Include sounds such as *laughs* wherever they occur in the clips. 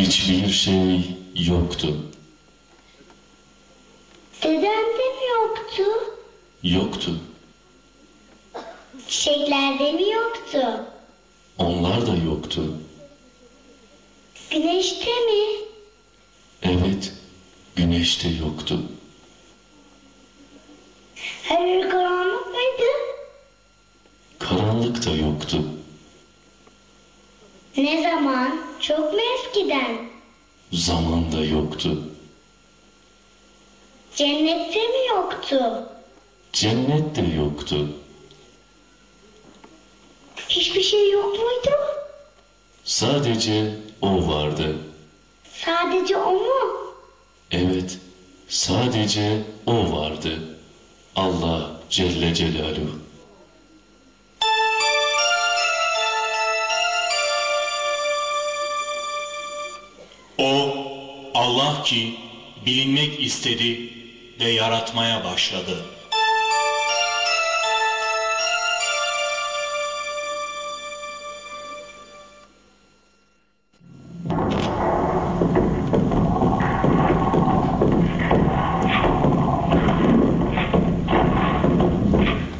Hiçbir şey yoktu. Dedem de mi yoktu? Yoktu. Çiçekler de mi yoktu? Onlar da yoktu. Güneşte mi? Evet, güneş de yoktu. Her yer karanlık mıydı? Karanlık da yoktu. Ne zaman? Çok mu eskiden? Zaman da yoktu. Cennette mi yoktu? Cennet de yoktu. Hiçbir şey yok muydu? Sadece o vardı. Sadece o mu? Evet, sadece o vardı. Allah Celle Celaluhu. Allah ki bilinmek istedi ve yaratmaya başladı.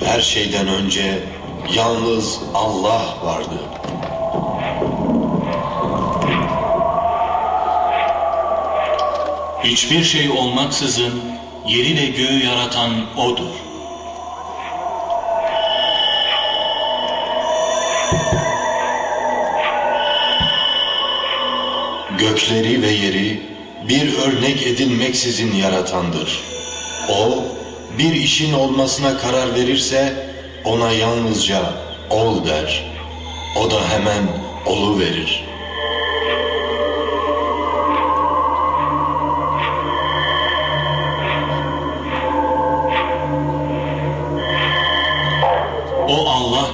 Her şeyden önce yalnız Allah vardı. Hiçbir şey olmaksızın yeri ve göğü yaratan O'dur. Gökleri ve yeri bir örnek edilmeksizin yaratandır. O, bir işin olmasına karar verirse ona yalnızca ol der. O da hemen olu verir.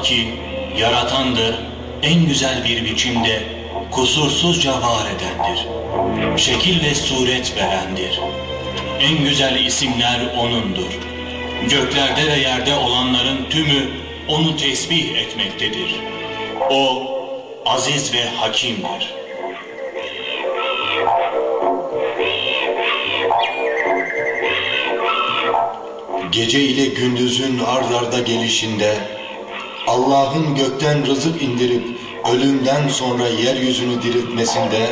Ki yaratandır, en güzel bir biçimde kusursuzca var edendir. Şekil ve suret verendir. En güzel isimler O'nundur. Göklerde ve yerde olanların tümü O'nu tesbih etmektedir. O aziz ve hakimdir. Gece ile gündüzün ard arda gelişinde Allah'ın gökten rızık indirip ölümden sonra yeryüzünü diriltmesinde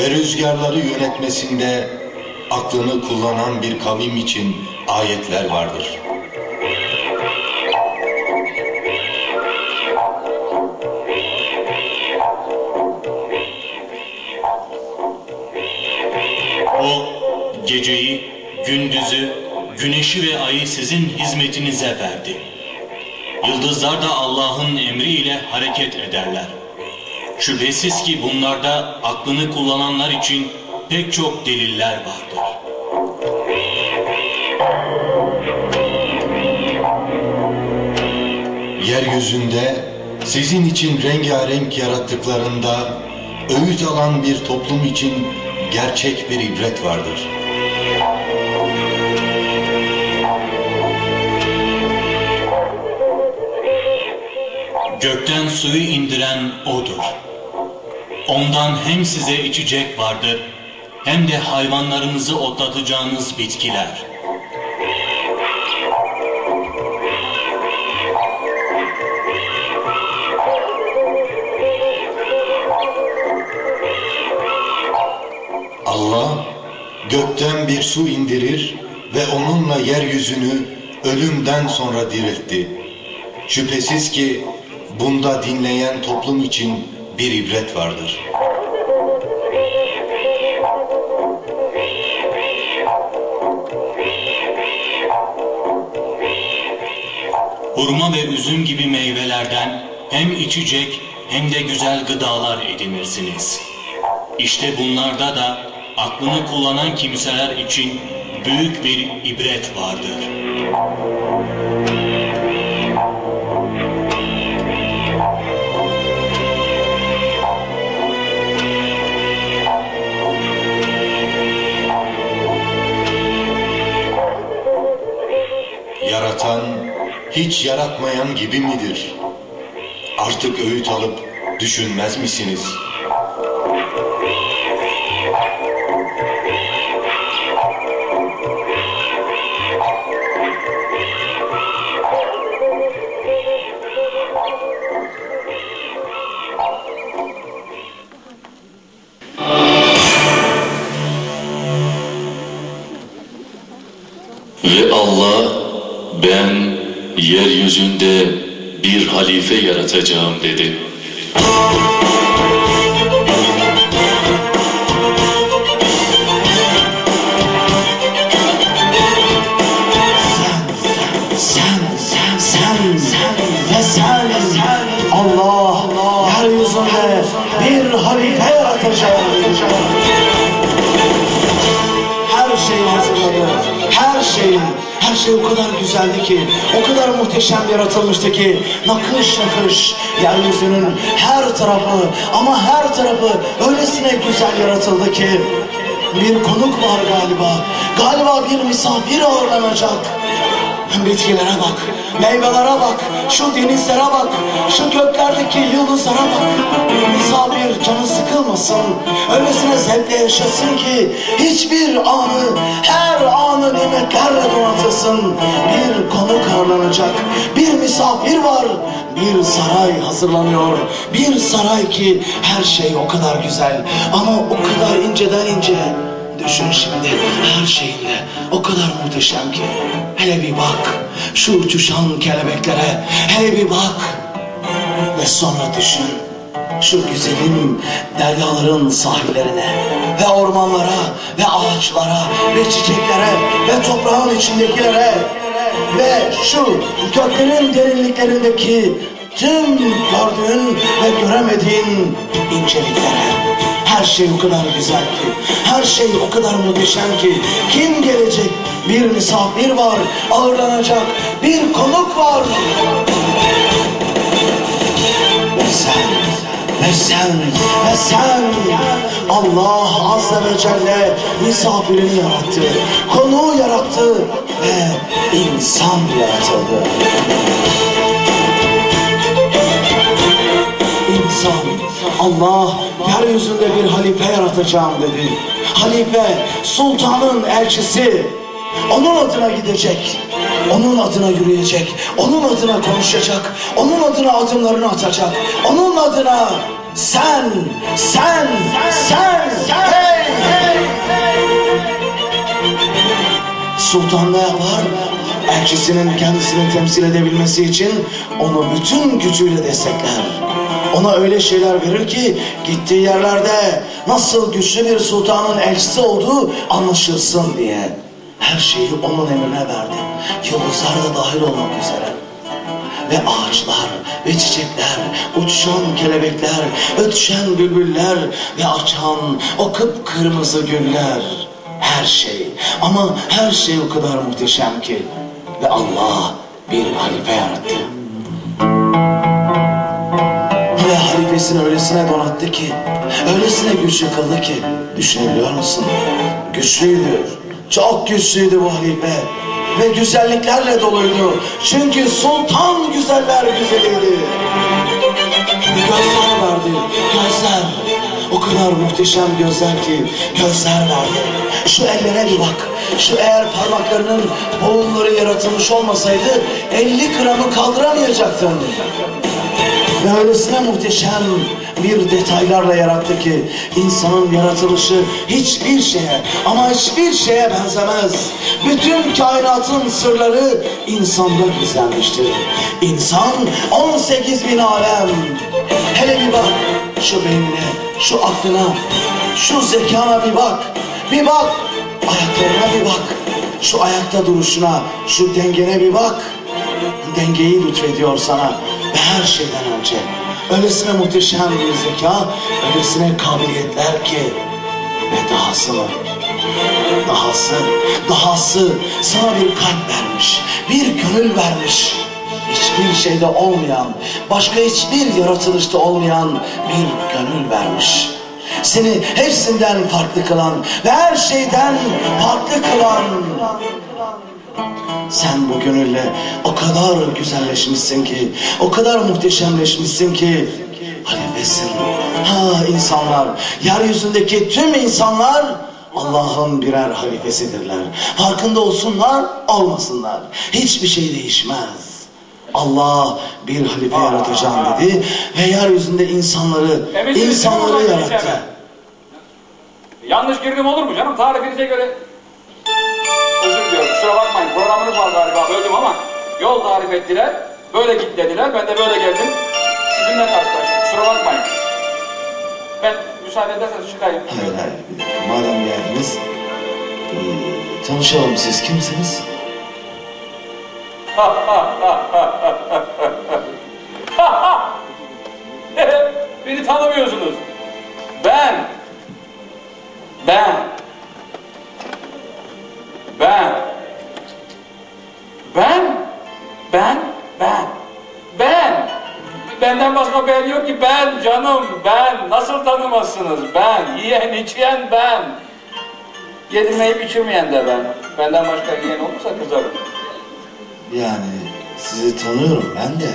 ve rüzgarları yönetmesinde aklını kullanan bir kavim için ayetler vardır. O geceyi, gündüzü, güneşi ve ayı sizin hizmetinize verdi. Yıldızlar da Allah'ın emriyle hareket ederler. Şüphesiz ki bunlarda aklını kullananlar için pek çok deliller vardır. Yeryüzünde sizin için rengarenk yarattıklarında öğüt alan bir toplum için gerçek bir ibret vardır. Gökten suyu indiren O'dur. Ondan hem size içecek vardır, hem de hayvanlarınızı otlatacağınız bitkiler. Allah gökten bir su indirir ve onunla yeryüzünü ölümden sonra diriltti. Şüphesiz ki bunda dinleyen toplum için bir ibret vardır. Hurma ve üzüm gibi meyvelerden hem içecek hem de güzel gıdalar edinirsiniz. İşte bunlarda da aklını kullanan kimseler için büyük bir ibret vardır. Hiç yaratmayan gibi midir? Artık öğüt alıp düşünmez misiniz? Yeryüzünde bir halife yaratacağım dedi. Muhteşem yaratılmıştı ki, nakış nakış yeryüzünün her tarafı ama her tarafı öylesine güzel yaratıldı ki, bir konuk var galiba, galiba bir misafir ağırlanacak. Bitkilere bak, meyvelere bak, şu denizlere bak, şu göklerdeki yıldızlara bak. Misafir canı sıkılmasın, öylesine zevkle yaşasın ki hiçbir anı, her anı nimetlerle donatılsın. Bir konuk ağırlanacak, bir misafir var, bir saray hazırlanıyor. Bir saray ki her şey o kadar güzel ama o kadar inceden ince. Düşün şimdi her şeyinde o kadar muhteşem ki. Hele bir bak şu uçuşan kelebeklere. Hele bir bak. Ve sonra düşün şu güzelim deryaların sahillerine ve ormanlara ve ağaçlara ve çiçeklere ve toprağın içindekilere ve şu göklerin derinliklerindeki tüm gördüğün ve göremediğin inceliklere. Her şey o kadar güzel ki, her şey o kadar muhteşem ki, kim gelecek? Bir misafir var, ağırlanacak, bir konuk var. Ve sen, ve sen, ve sen, Allah Azze ve Celle misafirini yarattı, konuğu yarattı ve insan yaratıldı. İnsan, Allah yeryüzünde bir halife yaratacağım dedi. Halife, sultanın elçisi. Onun adına gidecek. Onun adına yürüyecek. Onun adına konuşacak. Onun adına adımlarını atacak. Onun adına sen, sen, sen, hey, hey, Sultan ne yapar? Elçisinin kendisini temsil edebilmesi için onu bütün gücüyle destekler. Ona öyle şeyler verir ki gittiği yerlerde nasıl güçlü bir sultanın elçisi olduğu anlaşılsın diye. Her şeyi onun emrine verdi. Yıldızlar da dahil olmak üzere. Ve ağaçlar ve çiçekler, uçuşan kelebekler, ötüşen bülbüller ve açan o kıpkırmızı güller. Her şey ama her şey o kadar muhteşem ki. Ve Allah bir halife yarattı. Ve halifesini öylesine donattı ki, öylesine güçlü kıldı ki, düşünebiliyor musun? Güçlüydü, çok güçlüydü bu halife. Ve güzelliklerle doluydu. Çünkü sultan güzeller güzeliydi. Gözler verdi, gözler. O kadar muhteşem gözler ki gözler verdi. Şu ellere bir bak. Şu eğer parmaklarının boğumları yaratılmış olmasaydı 50 gramı kaldıramayacaktın. Ve öylesine muhteşem bir detaylarla yarattı ki insanın yaratılışı hiçbir şeye ama hiçbir şeye benzemez. Bütün kainatın sırları insanda gizlenmiştir. İnsan 18 bin alem. Hele bir bak şu beynine, şu aklına, şu zekana bir bak. Bir bak ayaklarına bir bak. Şu ayakta duruşuna, şu dengene bir bak dengeyi lütfediyor sana ve her şeyden önce öylesine muhteşem bir zeka, öylesine kabiliyetler ki ve dahası mı? Dahası, dahası sana bir kalp vermiş, bir gönül vermiş. Hiçbir şeyde olmayan, başka hiçbir yaratılışta olmayan bir gönül vermiş. Seni hepsinden farklı kılan ve her şeyden farklı kılan sen bu gönülle o kadar güzelleşmişsin ki, o kadar muhteşemleşmişsin ki halifesin. Ha insanlar, yeryüzündeki tüm insanlar Allah'ın birer halifesidirler. Farkında olsunlar, olmasınlar. Hiçbir şey değişmez. Allah bir halife yaratacağım dedi ve yeryüzünde insanları, Emrinizi insanları yarattı. Yanlış girdim olur mu canım? Tarifinize göre. Diliyorum. kusura bakmayın programınız var galiba böldüm ama yol tarif ettiler. Böyle git dediler. Ben de böyle geldim. Sizinle karşılaştım. Kusura bakmayın. Ben müsaade ederseniz çıkayım. Hayır hayır. Madem geldiniz ee, tanışalım siz kimsiniz? Beni tanımıyorsunuz. Ben. Ben. Ben. Ben. Ben. Ben. Ben. Benden başka ben yok ki ben canım ben. Nasıl tanımazsınız ben. Yiyen içen ben. Yedirmeyip içirmeyen de ben. Benden başka yiyen olursa kızarım. Yani sizi tanıyorum ben de.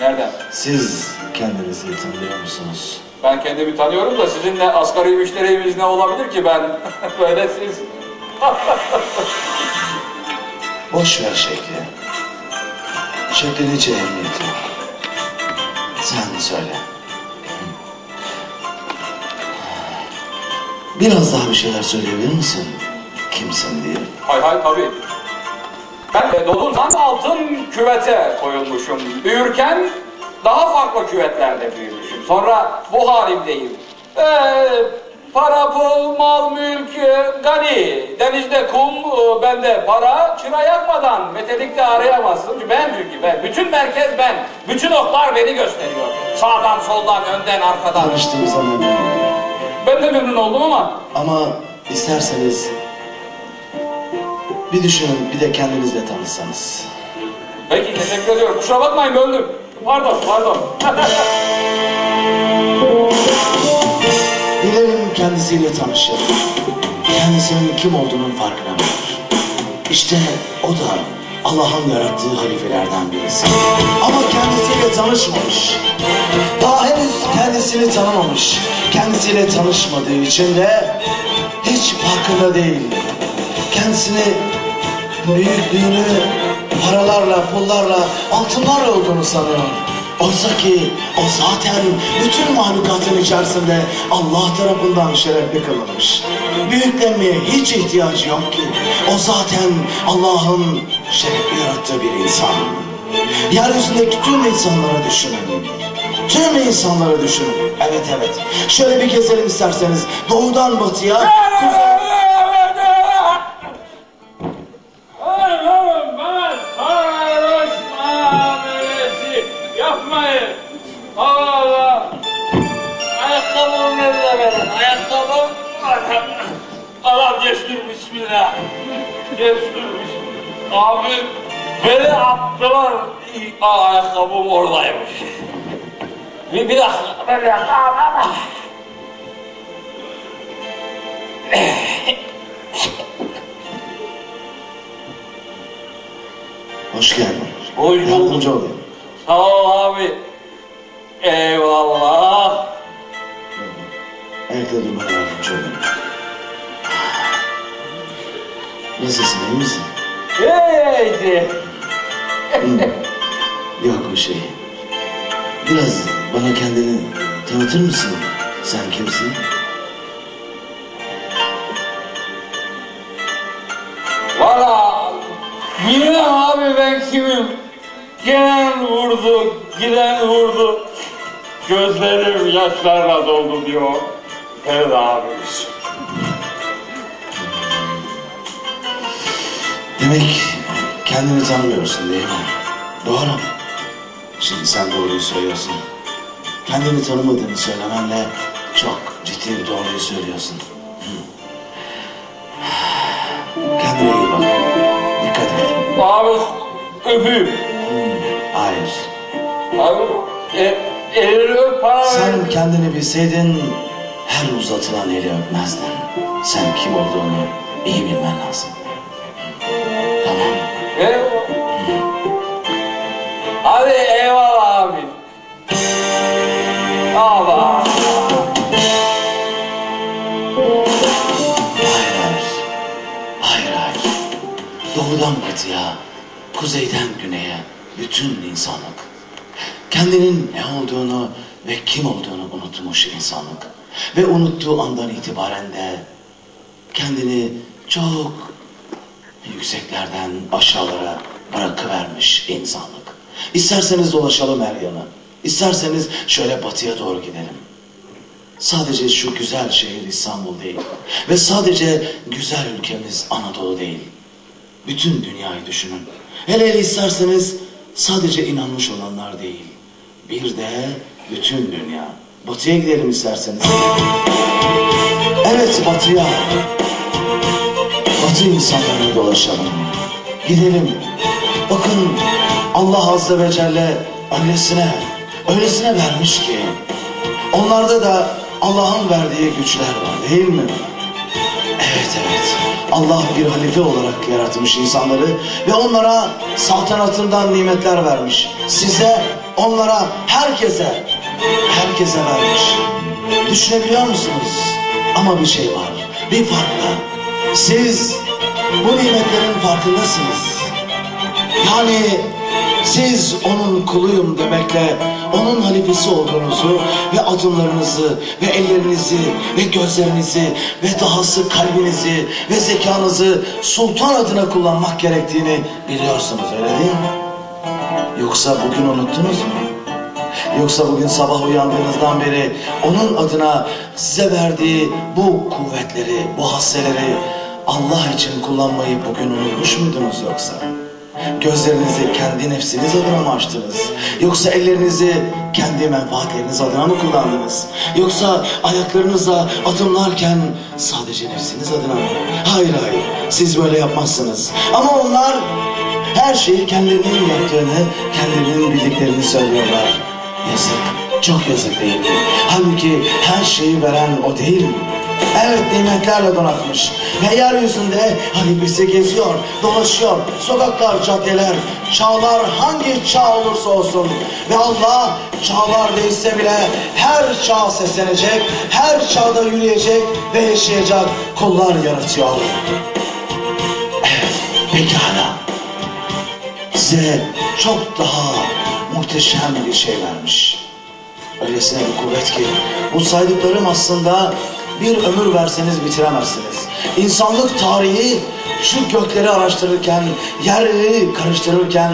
Nereden? Siz kendinizi tanıyor musunuz? Ben kendimi tanıyorum da sizinle asgari müşterimiz ne olabilir ki ben? *laughs* Böyle siz. *laughs* Boş ver şekli. Şeklin hiç ehemmiyeti yok. Sen söyle. Biraz daha bir şeyler söyleyebilir misin? Kimsin diye. Hay hay tabii. Ben e, doğduğum altın küvete koyulmuşum. Büyürken daha farklı küvetlerde büyümüşüm. Sonra bu halimdeyim. Ee, para, pul, mal, mülk, e, gani. Denizde kum, e, bende para. Çıra yakmadan metelikte arayamazsın. Ben çünkü ben. Bütün merkez ben. Bütün oklar beni gösteriyor. Sağdan, soldan, önden, arkadan. Tanıştığımıza memnun oldum. Ben de memnun oldum ama Ama isterseniz bir düşünün bir de kendinizle tanışsanız. Peki teşekkür ediyorum. Kusura bakmayın böldüm. Pardon, pardon. *laughs* Kendisiyle tanışır. Kendisinin kim olduğunun farkına varır. İşte o da Allah'ın yarattığı halifelerden birisi. Ama kendisiyle tanışmamış. Daha henüz kendisini tanımamış. Kendisiyle tanışmadığı için de hiç farkında değil. Kendisini büyüklüğünü paralarla, pullarla, altınlarla olduğunu sanıyor. Oysa ki o zaten bütün mahlukatın içerisinde Allah tarafından şerefli kılınmış. Büyüklenmeye hiç ihtiyacı yok ki. O zaten Allah'ın şerefli yarattığı bir insan. Yeryüzündeki tüm insanlara düşünün. Tüm insanlara düşünün. Evet evet. Şöyle bir gezelim isterseniz. Doğudan batıya, kuzey... Allah geçtir bismillah. Geçtirmiş. Abi beni attılar. Aa, ayakkabım oradaymış. Bir, bir dakika. Bir dakika. Hoş geldin. Hoş bulduk. Yardımcı olayım. Sağ ol abi. Eyvallah. Ayakta durmana yardımcı olayım. Nasılsın, iyi misin? Neydi? Yok bir şey. Biraz bana kendini tanıtır mısın? Sen kimsin? Valla bilmem abi ben kimim. Gelen vurdu, giden vurdu. Gözlerim yaşlarla doldu diyor Ferdi abimiz. Demek kendini tanımıyorsun değil mi? Doğru. Şimdi sen doğruyu söylüyorsun. Kendini tanımadığını söylemenle çok ciddi bir doğruyu söylüyorsun. Kendine iyi bak. Dikkat et. Abi öpeyim. Hayır. Abi e, elini öp ver. Sen kendini bilseydin her uzatılan eli öpmezdin. Sen kim olduğunu iyi bilmen lazım. Doğudan batıya, kuzeyden güneye bütün insanlık. Kendinin ne olduğunu ve kim olduğunu unutmuş insanlık. Ve unuttuğu andan itibaren de kendini çok yükseklerden aşağılara bırakıvermiş insanlık. İsterseniz dolaşalım her yana. İsterseniz şöyle batıya doğru gidelim. Sadece şu güzel şehir İstanbul değil ve sadece güzel ülkemiz Anadolu değil. Bütün dünyayı düşünün. Hele hele isterseniz sadece inanmış olanlar değil. Bir de bütün dünya. Batıya gidelim isterseniz. Evet batıya. Batı insanlarını dolaşalım. Gidelim. Bakın Allah Azze ve Celle öylesine, öylesine vermiş ki onlarda da Allah'ın verdiği güçler var değil mi? Evet evet. Allah bir halife olarak yaratmış insanları ve onlara saltanatından nimetler vermiş. Size, onlara, herkese, herkese vermiş. Düşünebiliyor musunuz? Ama bir şey var, bir fark var. Siz bu nimetlerin farkındasınız. Yani siz onun kuluyum demekle onun halifesi olduğunuzu ve adımlarınızı ve ellerinizi ve gözlerinizi ve dahası kalbinizi ve zekanızı sultan adına kullanmak gerektiğini biliyorsunuz öyle değil mi? Yoksa bugün unuttunuz mu? Yoksa bugün sabah uyandığınızdan beri onun adına size verdiği bu kuvvetleri, bu hasseleri Allah için kullanmayı bugün unutmuş muydunuz yoksa? Gözlerinizi kendi nefsiniz adına mı açtınız? Yoksa ellerinizi kendi menfaatleriniz adına mı kullandınız? Yoksa ayaklarınızla adımlarken sadece nefsiniz adına mı? Hayır hayır siz böyle yapmazsınız. Ama onlar her şeyi kendilerinin yaptığını, kendilerinin bildiklerini söylüyorlar. Yazık, çok yazık değil mi? Halbuki her şeyi veren o değil mi? Evet nimetlerle donatmış. Ve yeryüzünde halifesi geziyor, dolaşıyor. Sokaklar, caddeler, çağlar hangi çağ olursa olsun. Ve Allah çağlar değişse bile her çağ seslenecek, her çağda yürüyecek ve yaşayacak kullar yaratıyor. Evet, pekala. Size çok daha muhteşem bir şey vermiş. Öylesine bir kuvvet ki bu saydıklarım aslında bir ömür verseniz bitiremezsiniz. İnsanlık tarihi şu gökleri araştırırken, yerleri karıştırırken,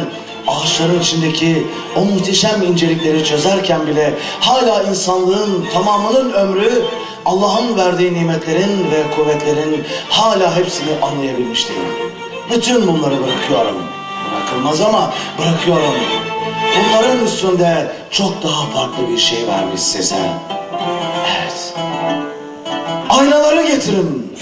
ağaçların içindeki o muhteşem incelikleri çözerken bile hala insanlığın tamamının ömrü Allah'ın verdiği nimetlerin ve kuvvetlerin hala hepsini anlayabilmiş değil. Bütün bunları bırakıyorum. Bırakılmaz ama bırakıyorum. Bunların üstünde çok daha farklı bir şey vermiş size. Evet. Aynaları getirin.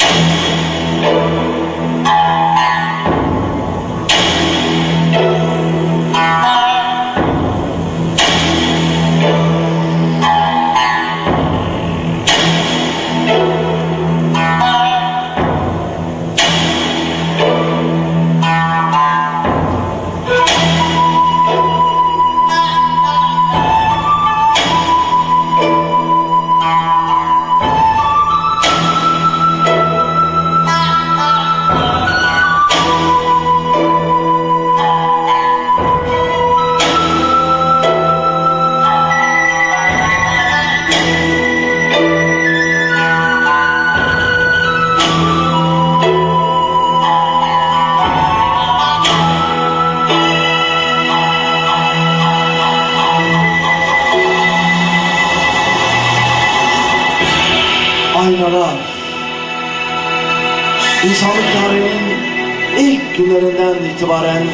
Günlerinden itibaren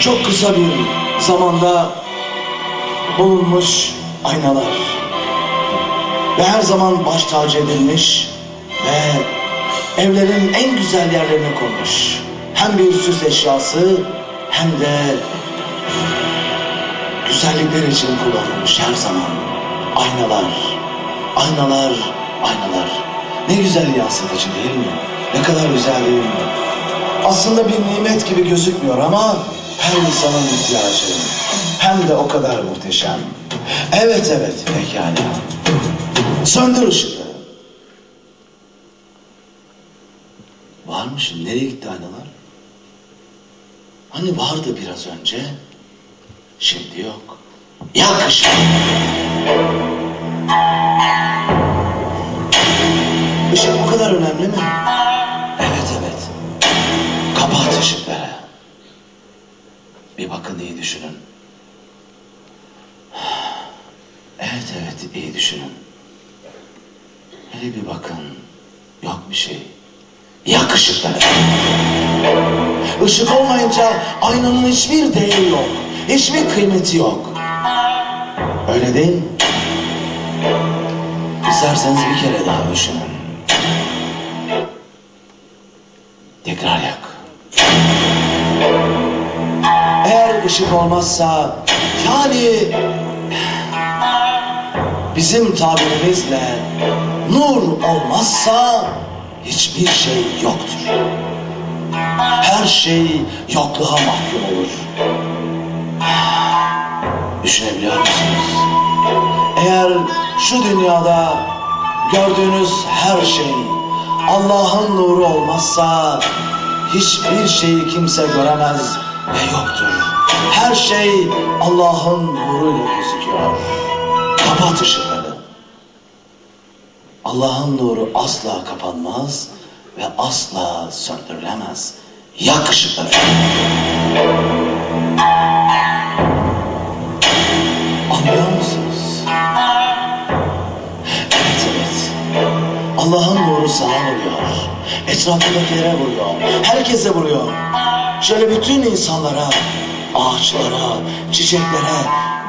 çok kısa bir zamanda bulunmuş aynalar. Ve her zaman baş tacı edilmiş ve evlerin en güzel yerlerine konmuş. Hem bir süs eşyası hem de güzellikler için kullanılmış her zaman. Aynalar, aynalar, aynalar. Ne güzel yansıtıcı değil mi? Ne kadar güzel değil mi? Aslında bir nimet gibi gözükmüyor ama her insanın ihtiyacı. Hem de o kadar muhteşem. Evet evet pekala. Söndür ışıkları. Var mı şimdi? Nereye gitti aynalar? Hani vardı biraz önce. Şimdi yok. Yak ışığı. Işık bu kadar önemli mi? Bakın iyi düşünün. Evet evet iyi düşünün. Hele bir bakın. Yok bir şey. Yakışıklı. Işık olmayınca aynanın hiçbir değeri yok. Hiçbir kıymeti yok. Öyle değil mi? İsterseniz bir kere daha düşünün. Tekrar yak. Eğer ışık olmazsa yani bizim tabirimizle nur olmazsa hiçbir şey yoktur. Her şey yokluğa mahkum olur. Düşünebiliyor musunuz? Eğer şu dünyada gördüğünüz her şey Allah'ın nuru olmazsa hiçbir şeyi kimse göremez ve yoktur. Her şey Allah'ın nuruyla gözüküyor. Kapat ışıkları. Allah'ın nuru asla kapanmaz ve asla söndürülemez. Yak ışıkları. Anlıyor musunuz? Evet evet. Allah'ın nuru sana vuruyor. Etrafındakilere vuruyor. Herkese vuruyor. Şöyle bütün insanlara, ağaçlara, çiçeklere,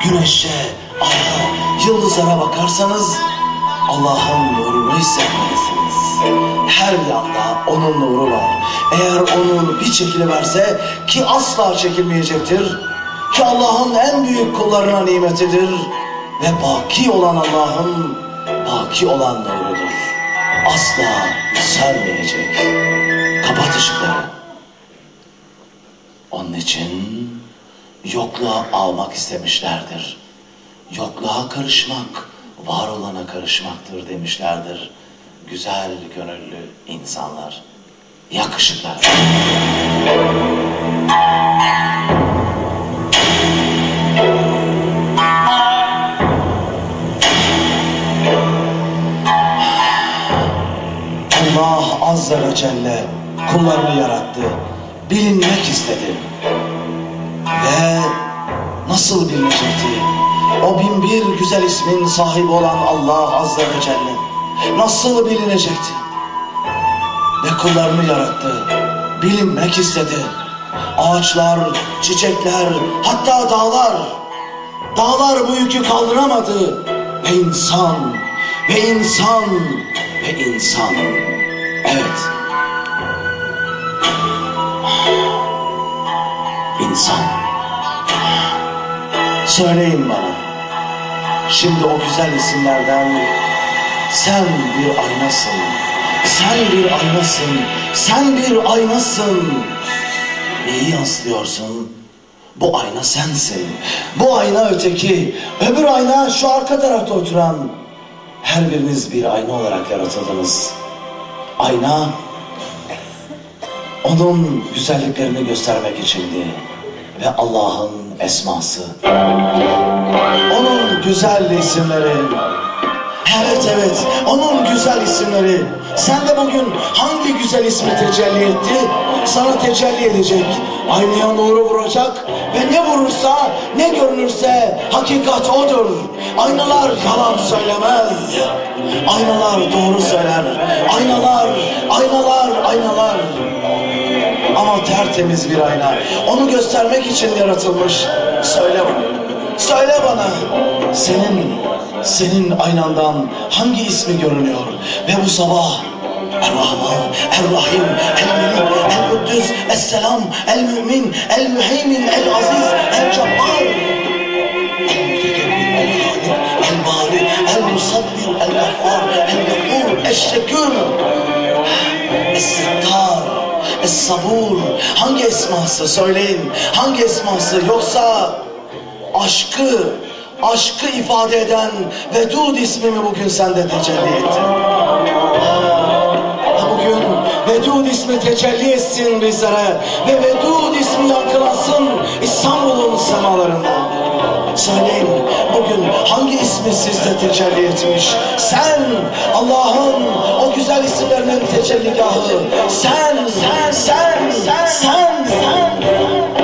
güneşe, aya, yıldızlara bakarsanız Allah'ın nurunu hissetmelisiniz. Her yanda onun nuru var. Eğer o nur bir çekiliverse ki asla çekilmeyecektir. Ki Allah'ın en büyük kullarına nimetidir. Ve baki olan Allah'ın baki olan nurudur. Asla sönmeyecek. Kapat ışıkları. Onun için yokluğa almak istemişlerdir. Yokluğa karışmak, var olana karışmaktır demişlerdir. Güzel gönüllü insanlar. Yakışıklar. Allah Azze ve Celle kullarını yarattı. Bilinmek istedi. Ve nasıl bilinecekti? O bin bir güzel ismin sahibi olan Allah Azze ve Celle nasıl bilinecekti? Ve kullarını yarattı. Bilinmek istedi. Ağaçlar, çiçekler, hatta dağlar. Dağlar bu yükü kaldıramadı. Ve insan, ve insan, ve insan. Evet. İnsan. Söyleyin bana. Şimdi o güzel isimlerden sen bir aynasın. Sen bir aynasın. Sen bir aynasın. Neyi yansıtıyorsun? Bu ayna sensin. Bu ayna öteki. Öbür ayna şu arka tarafta oturan. Her biriniz bir ayna olarak yaratıldınız. Ayna onun güzelliklerini göstermek içindi. Ve Allah'ın esması. Onun güzel isimleri. Evet evet onun güzel isimleri. Sen de bugün hangi güzel ismi tecelli etti? Sana tecelli edecek. Aynaya nuru vuracak ve ne vurursa ne görünürse hakikat odur. Aynalar yalan söylemez. Aynalar doğru söyler. Aynalar, aynalar, aynalar. Ama tertemiz bir ayna. Onu göstermek için yaratılmış. Söyle bana. Söyle bana. Senin, senin aynandan hangi ismi görünüyor? Ve bu sabah Er-Rahman, Er-Rahim, El-Melik, El-Kuddüs, Es-Selam, El-Mümin, El-Müheymin, El-Aziz, El-Cabbar. El-Mutekebbir, El-Halik, El-Bari, El-Musabbir, El-Ghaffar, El-Gafur, El-Şekür. Es-Settar, Es-Sabur. Hangi esması söyleyin? Hangi esması yoksa aşkı, aşkı ifade eden Vedud ismimi bugün sende tecelli etti. Ha, Bugün Vedud ismi tecelli etsin bizlere ve Vedud ismi yankılansın İstanbul'un semalarında. Söyleyin bugün hangi ismi sizde tecelli etmiş? Sen Allah'ın o güzel isimlerinin tecelligahı. Sen, sen, sen, sen, sen. Söyle bana,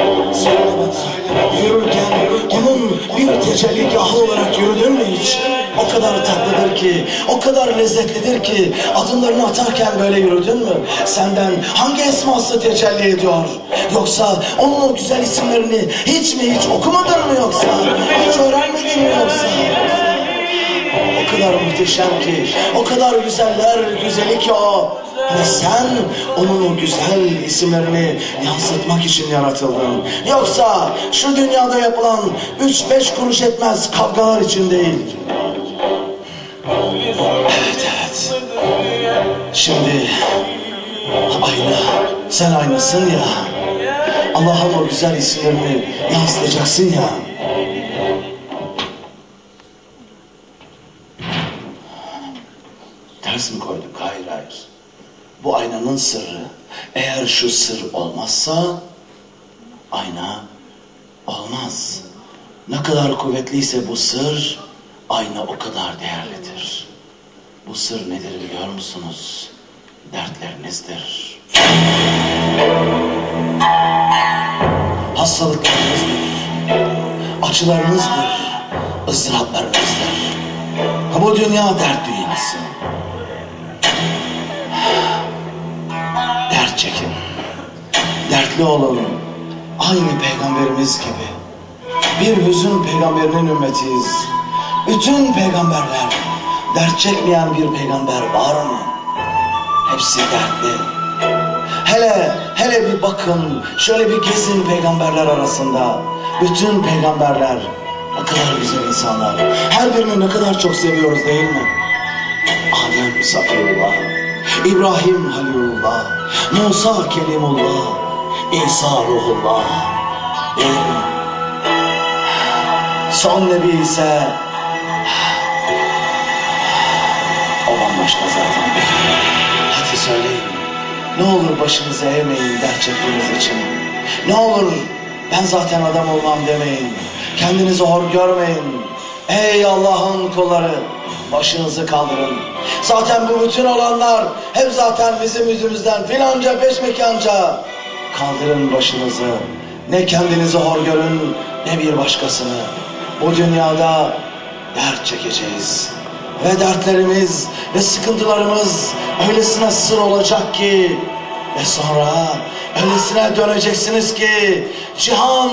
tecelligahı olarak yürüdün mü hiç? O kadar tatlıdır ki, o kadar lezzetlidir ki adımlarını atarken böyle yürüdün mü? Senden hangi esması tecelli ediyor? Yoksa onun o güzel isimlerini hiç mi hiç okumadın mı yoksa? Hiç öğrenmedin mi yoksa? O kadar muhteşem ki, o kadar güzeller güzeli ki o. Ve sen onun o güzel isimlerini yansıtmak için yaratıldın. Yoksa şu dünyada yapılan üç beş kuruş etmez kavgalar için değil. Evet evet. Şimdi ayna, sen aynasın ya. Allah'ın o güzel isimlerini yansıtacaksın ya. Ters mi koyduk? Bu aynanın sırrı. Eğer şu sır olmazsa ayna olmaz. Ne kadar kuvvetliyse bu sır ayna o kadar değerlidir. Bu sır nedir biliyor musunuz? Dertlerinizdir. Hastalıklarınızdır. Acılarınızdır. ızdıraplarınızdır. Ha bu dünya dert dünyası. Çekin. Dertli olun. Aynı peygamberimiz gibi. Bir hüzün peygamberinin ümmetiyiz. Bütün peygamberler dert çekmeyen bir peygamber var mı? Hepsi dertli. Hele hele bir bakın şöyle bir gezin peygamberler arasında. Bütün peygamberler ne kadar güzel insanlar. Her birini ne kadar çok seviyoruz değil mi? Adem Safiyullah, İbrahim Halilullah, Musa Kelimullah, İsa Ruhullah. Son Nebi ise o bambaşka zaten. Hadi söyleyin. Ne olur başınızı eğmeyin dert çektiğiniz için. Ne olur ben zaten adam olmam demeyin. Kendinizi hor görmeyin. Ey Allah'ın kulları başınızı kaldırın. Zaten bu bütün olanlar hep zaten bizim yüzümüzden filanca peşmekanca. Kaldırın başınızı. Ne kendinizi hor görün ne bir başkasını. Bu dünyada dert çekeceğiz. Ve dertlerimiz ve sıkıntılarımız öylesine sır olacak ki ve sonra öylesine döneceksiniz ki cihan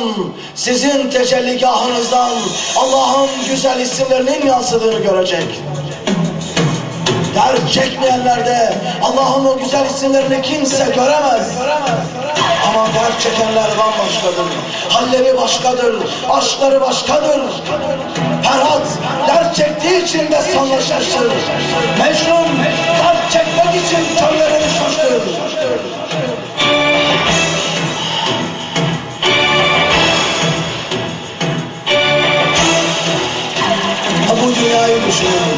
sizin tecelligahınızdan Allah'ın güzel isimlerinin yansıdığını görecek. Dert çekmeyenlerde Allah'ın o güzel isimlerini kimse göremez. Ama dert çekenler bambaşkadır. Halleri başkadır, aşkları başkadır. Ferhat dert çektiği için de sanlaşmıştır. Mecnun dert çekmek için çöllere düşmüştür. Düşünün.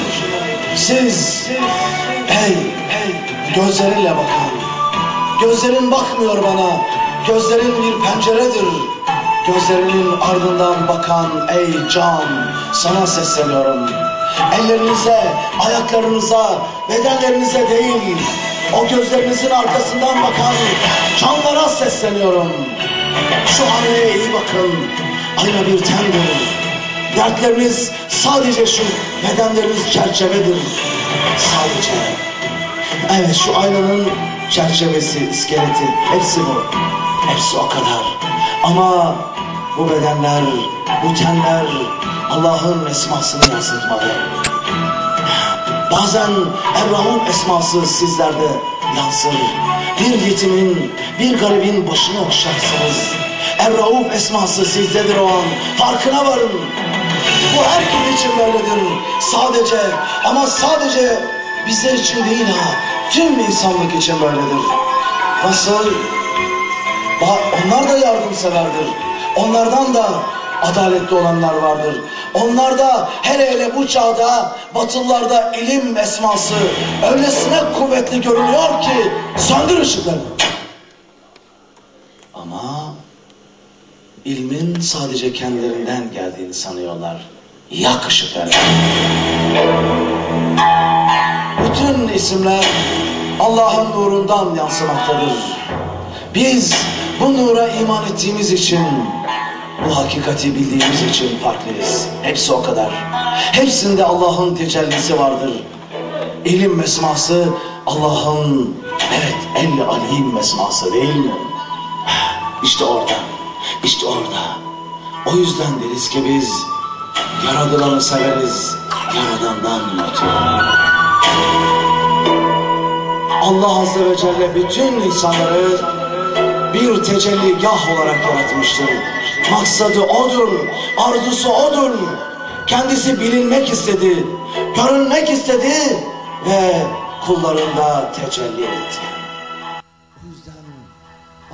Siz, hey, gözlerinle bakın. Gözlerin bakmıyor bana. Gözlerin bir penceredir. Gözlerinin ardından bakan ey can, sana sesleniyorum. Ellerinize, ayaklarınıza, bedenlerinize değil, o gözlerinizin arkasından bakan canlara sesleniyorum. Şu aynaya iyi bakın. Ayna bir tendir. Dertleriniz sadece şu bedenleriniz çerçevedir. Sadece. Evet şu aynanın çerçevesi, iskeleti hepsi bu. Hepsi o kadar. Ama bu bedenler, bu tenler Allah'ın esmasını yansıtmalı. Bazen Errah'ın esması sizlerde yansır. Bir yetimin, bir garibin başını okşarsınız. Errauf esması sizdedir o an. Farkına varın. Bu herkes için böyledir. Sadece ama sadece bizler için değil ha. Tüm insanlık için böyledir. Nasıl? Onlar da yardımseverdir. Onlardan da adaletli olanlar vardır. Onlar da hele hele bu çağda batılılarda ilim esması öylesine kuvvetli görünüyor ki söndür ışıklarını. Ama ilmin sadece kendilerinden geldiğini sanıyorlar. Yak. Bütün isimler Allah'ın nurundan yansımaktadır. Biz bu nura iman ettiğimiz için bu hakikati bildiğimiz için farklıyız. Hepsi o kadar. Hepsinde Allah'ın tecellisi vardır. İlim mesması Allah'ın evet el alim mesması değil mi? İşte orada, işte orada. O yüzden deriz ki biz yaradılanı severiz, yaradandan ötürü. Allah Azze ve Celle bütün insanları bir tecelligah olarak yaratmıştır. Maksadı odur, arzusu odur. Kendisi bilinmek istedi, görünmek istedi ve kullarında tecelli etti. O yüzden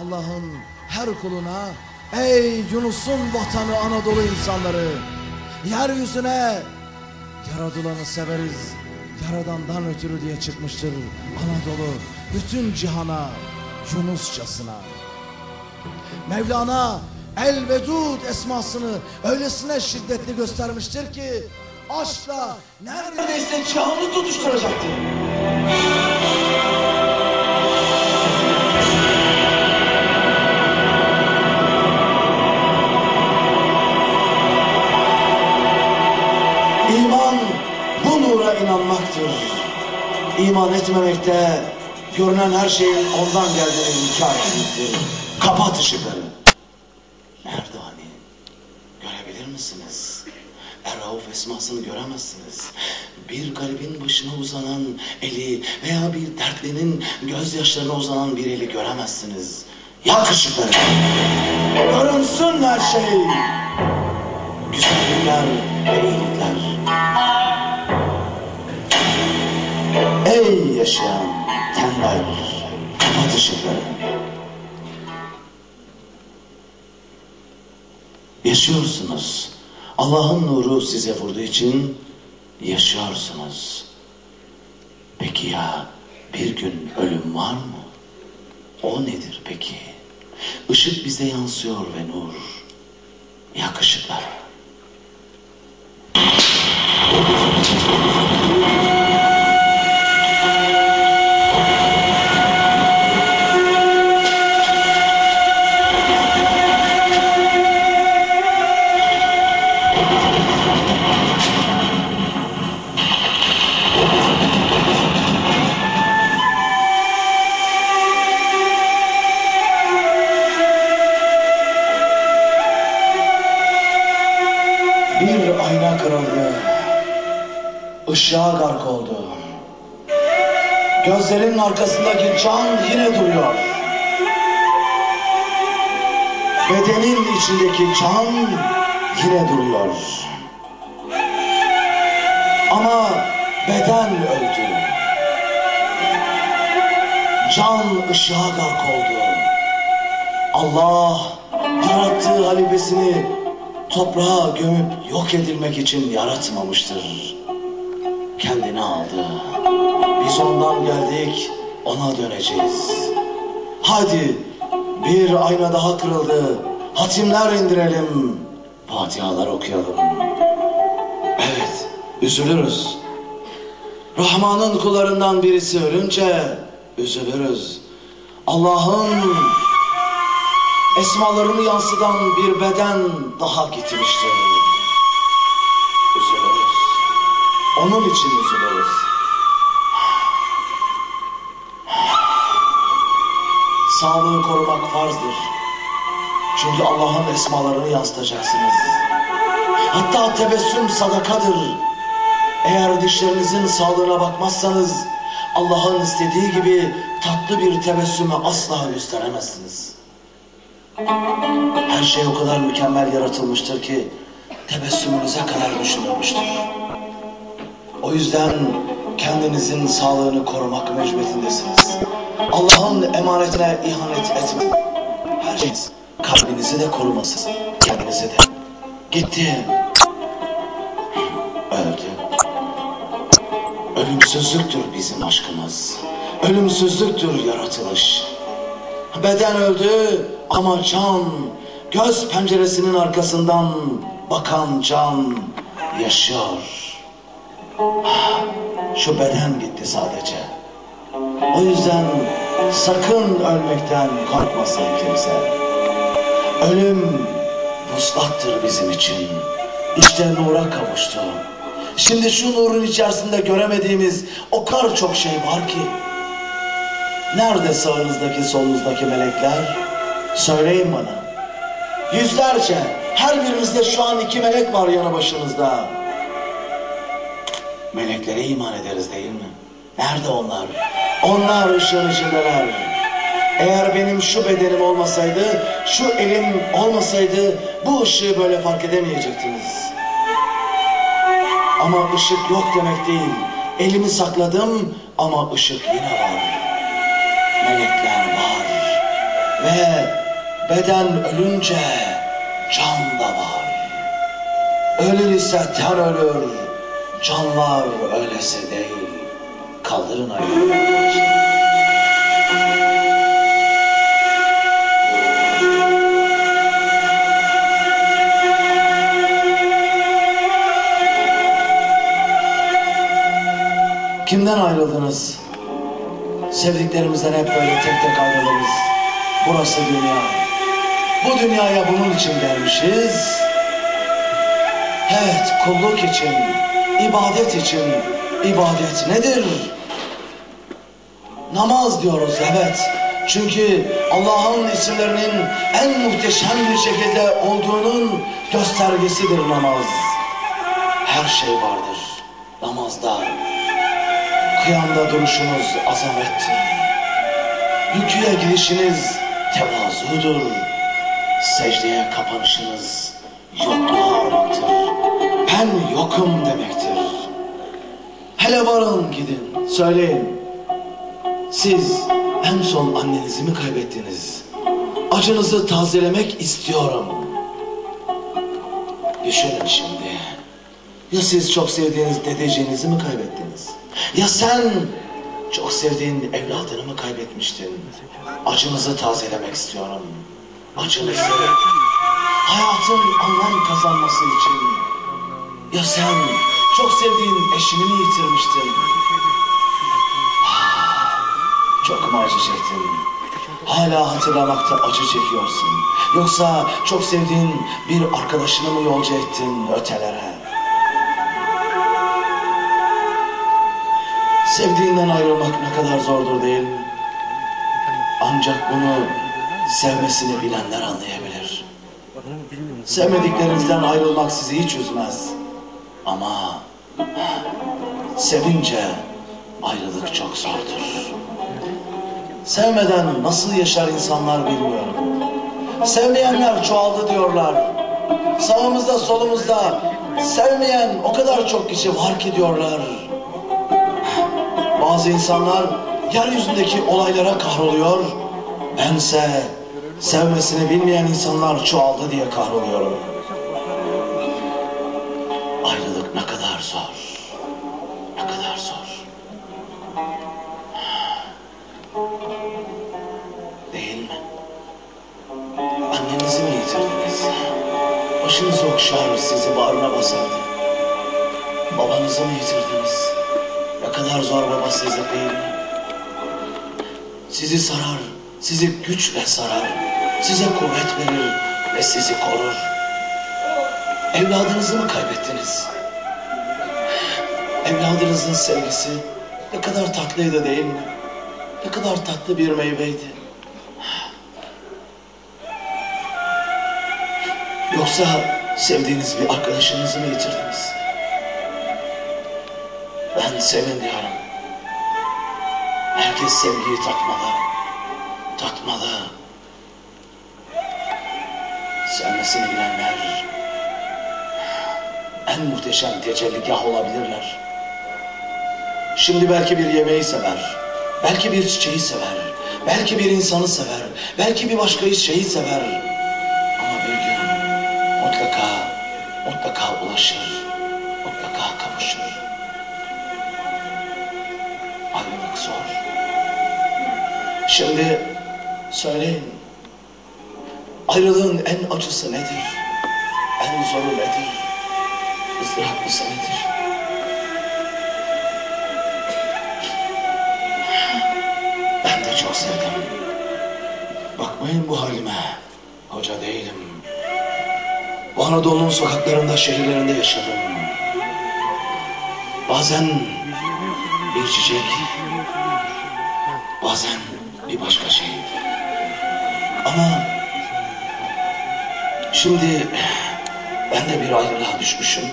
Allah'ın her kuluna ey Yunus'un vatanı Anadolu insanları yeryüzüne yaradılanı severiz yaradandan ötürü diye çıkmıştır Anadolu bütün cihana Yunusçasına. Mevlana El Vedud esmasını öylesine şiddetli göstermiştir ki aşkla neredeyse cihanı tutuşturacaktır. İman etmemekte görünen her şeyin ondan geldiğini inkar etmektir. Kapat ışıkları. Hani? Görebilir misiniz? Er-Rauf esmasını göremezsiniz. Bir garibin başına uzanan eli veya bir dertlinin gözyaşlarına uzanan bir eli göremezsiniz. Yak ışıkları. Görünsün her şey. Güzellikler ve iyilikler. Ey yaşayan tenler, kapat ışıkları. Yaşıyorsunuz. Allah'ın nuru size vurduğu için yaşıyorsunuz. Peki ya bir gün ölüm var mı? O nedir peki? Işık bize yansıyor ve nur. Yak ışıkları. Bir Işığa gark oldu. Gözlerin arkasındaki can yine duruyor. Bedenin içindeki can yine duruyor. Ama beden öldü. Can ışığa gark oldu. Allah yarattığı halifesini toprağa gömüp yok edilmek için yaratmamıştır. Kendini aldı. Biz ondan geldik, ona döneceğiz. Hadi bir ayna daha kırıldı. Hatimler indirelim. Fatihalar okuyalım. Evet, üzülürüz. Rahman'ın kullarından birisi ölünce üzülürüz. Allah'ın esmalarını yansıtan bir beden daha gitmiştir. Üzülürüz. Onun için üzülürüz. Sağlığı korumak farzdır. Çünkü Allah'ın esmalarını yansıtacaksınız. Hatta tebessüm sadakadır. Eğer dişlerinizin sağlığına bakmazsanız Allah'ın istediği gibi tatlı bir tebessümü asla gösteremezsiniz. Her şey o kadar mükemmel yaratılmıştır ki tebessümünüze kadar düşünülmüştür. O yüzden kendinizin sağlığını korumak mecburiyetindesiniz. Allah'ın emanetine ihanet etmeyin. Her şey kalbinizi de korumasın. Kendinizi de. Gitti. Öldü. Ölümsüzlüktür bizim aşkımız. Ölümsüzlüktür yaratılış. Beden öldü ama can, göz penceresinin arkasından bakan can yaşıyor. Şu beden gitti sadece. O yüzden sakın ölmekten korkmasın kimse. Ölüm vuslattır bizim için. İşte nura kavuştu. Şimdi şu nurun içerisinde göremediğimiz o kadar çok şey var ki. Nerede sağınızdaki solunuzdaki melekler? Söyleyin bana. Yüzlerce, her birinizde şu an iki melek var yanı başınızda. Meleklere iman ederiz değil mi? Nerede onlar? Onlar ışığın içindeler. Eğer benim şu bedenim olmasaydı, şu elim olmasaydı bu ışığı böyle fark edemeyecektiniz. Ama ışık yok demek değil. Elimi sakladım ama ışık yine var. Melekler var. Ve beden ölünce can da var. Ölür ise ten ölür. Canlar öylesi değil. Kaldırın ayağını. Kimden ayrıldınız? Sevdiklerimizden hep böyle tek tek ayrılırız. Burası dünya. Bu dünyaya bunun için gelmişiz. Evet, kulluk için, ibadet için. İbadet nedir? Namaz diyoruz, evet. Çünkü Allah'ın isimlerinin en muhteşem bir şekilde olduğunun göstergesidir namaz. Her şey vardır namazda. Kıyamda duruşunuz azamettir. Rüküye girişiniz tevazudur. Secdeye kapanışınız yokluğa aramaktır. Ben yokum demektir. Hele varın gidin söyleyin. Siz en son annenizi mi kaybettiniz? Acınızı tazelemek istiyorum. Düşünün şimdi. Ya siz çok sevdiğiniz dedeciğinizi mi kaybettiniz? Ya sen çok sevdiğin evladını mı kaybetmiştin? Acınızı tazelemek istiyorum. Acınızı. Hayatın anlam kazanması için. Ya sen çok sevdiğin eşini mi yitirmiştin? Ah, Çok mu acı çektin? Hala hatırlamakta acı çekiyorsun. Yoksa çok sevdiğin bir arkadaşını mı yolcu ettin ötelere? Sevdiğinden ayrılmak ne kadar zordur değil mi? Ancak bunu sevmesini bilenler anlayabilir. Sevmediklerinizden ayrılmak sizi hiç üzmez. Ama sevince ayrılık çok zordur. Sevmeden nasıl yaşar insanlar bilmiyorum. Sevmeyenler çoğaldı diyorlar. Sağımızda solumuzda sevmeyen o kadar çok kişi var ki diyorlar. Bazı insanlar yeryüzündeki olaylara kahroluyor. Bense sevmesini bilmeyen insanlar çoğaldı diye kahroluyorum. Sizi sarar, sizi güçle sarar, size kuvvet verir ve sizi korur. Evladınızı mı kaybettiniz? Evladınızın sevgisi ne kadar tatlıydı değil mi? Ne kadar tatlı bir meyveydi. Yoksa sevdiğiniz bir arkadaşınızı mı yitirdiniz? Ben sevin diyorum. Herkes sevgiyi tatmalı. Tatmalı. Sevmesini bilenler en muhteşem tecelligah olabilirler. Şimdi belki bir yemeği sever. Belki bir çiçeği sever. Belki bir insanı sever. Belki bir başka şeyi sever. Ama bir gün mutlaka, mutlaka ulaşır. Mutlaka kavuşur. Ayrılık zor. Şimdi söyleyin. Ayrılığın en acısı nedir? En zoru nedir? ızdıraplısı nedir? Ben de çok sevdim. Bakmayın bu halime. Hoca değilim. Bu Anadolu'nun sokaklarında, şehirlerinde yaşadım. Bazen bir çiçek, bazen bir başka şey. Ama şimdi ben de bir ayrılığa düşmüşüm.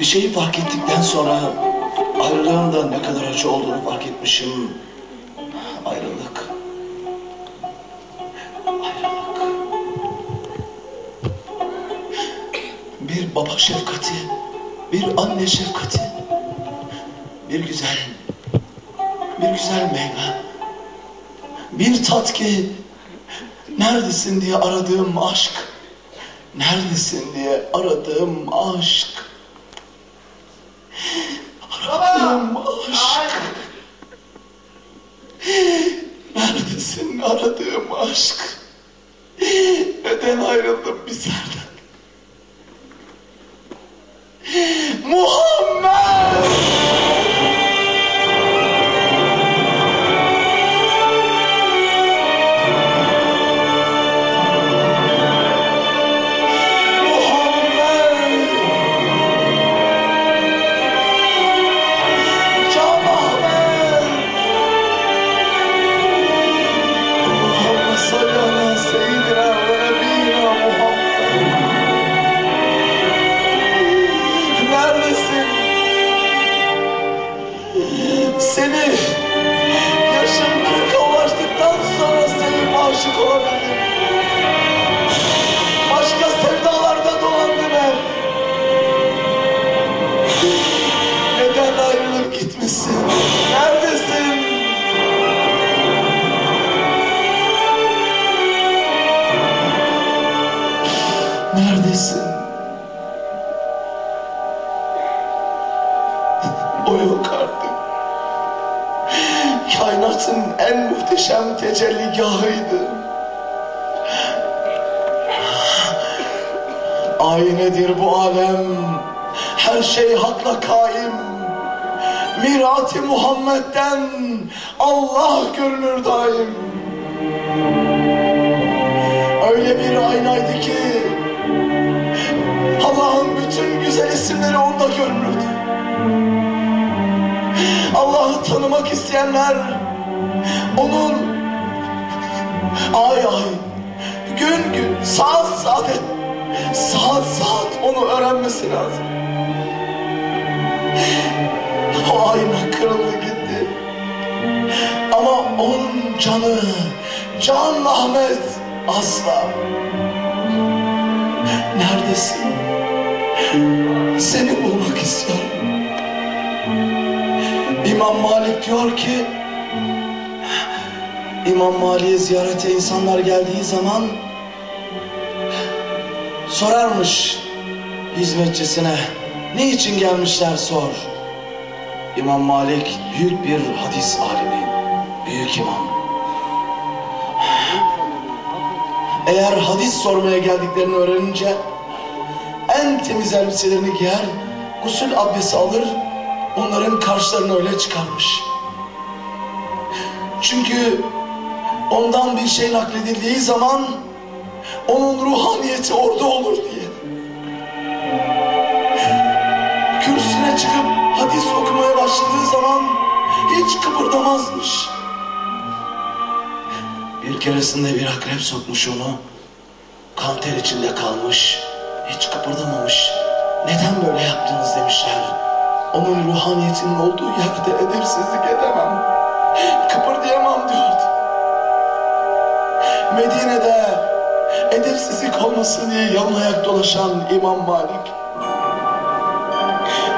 Bir şeyi fark ettikten sonra ayrılığın da ne kadar acı olduğunu fark etmişim. Ayrılık. Ayrılık. Bir baba şefkati, bir anne şefkati, bir güzel, güzel meyve, bir tat ki neredesin diye aradığım aşk, neredesin diye aradığım aşk. Kainatın en muhteşem tecelligahıydı. Aynedir bu alem. Her şey hakla kaim. Mirat-ı Muhammed'den Allah görünür daim. Öyle bir aynaydı ki Allah'ın bütün güzel isimleri onda görünürdü. Allah'ı tanımak isteyenler onun ay ay, gün gün, saat saat, saat saat onu öğrenmesi lazım. O ayna kırıldı gitti. Ama onun canı, Can Ahmet asla. Neredesin? Seni bulmak istiyorum. İmam Malik diyor ki İmam Malik'e ziyarete insanlar geldiği zaman sorarmış hizmetçisine ne için gelmişler sor. İmam Malik büyük bir hadis alimi, büyük imam. Eğer hadis sormaya geldiklerini öğrenince en temiz elbiselerini giyer, gusül abdesti alır, onların karşılarına öyle çıkarmış. Çünkü ondan bir şey nakledildiği zaman onun ruhaniyeti orada olur diye. Kürsüne çıkıp hadis okumaya başladığı zaman hiç kıpırdamazmış. Bir keresinde bir akrep sokmuş onu. Kan ter içinde kalmış. Hiç kıpırdamamış. Neden böyle yaptınız demişler. Onun ruhaniyetinin olduğu yerde edepsizlik edemem. Kıpırdayamam diyordu. Medine'de edepsizlik olmasın diye yalın ayak dolaşan İmam Malik.